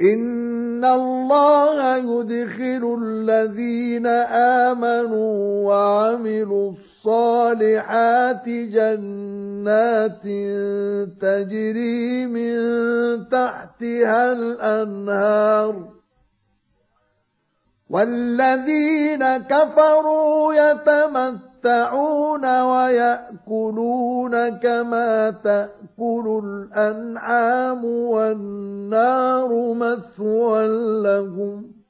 إن الله يدخل الذين آمنوا وعملوا الصالحات جنات تجري من تحتها الأنهار والذين كفروا يتمتعون ويأكلون كما تأكل الأنعام والنار مثوى لهم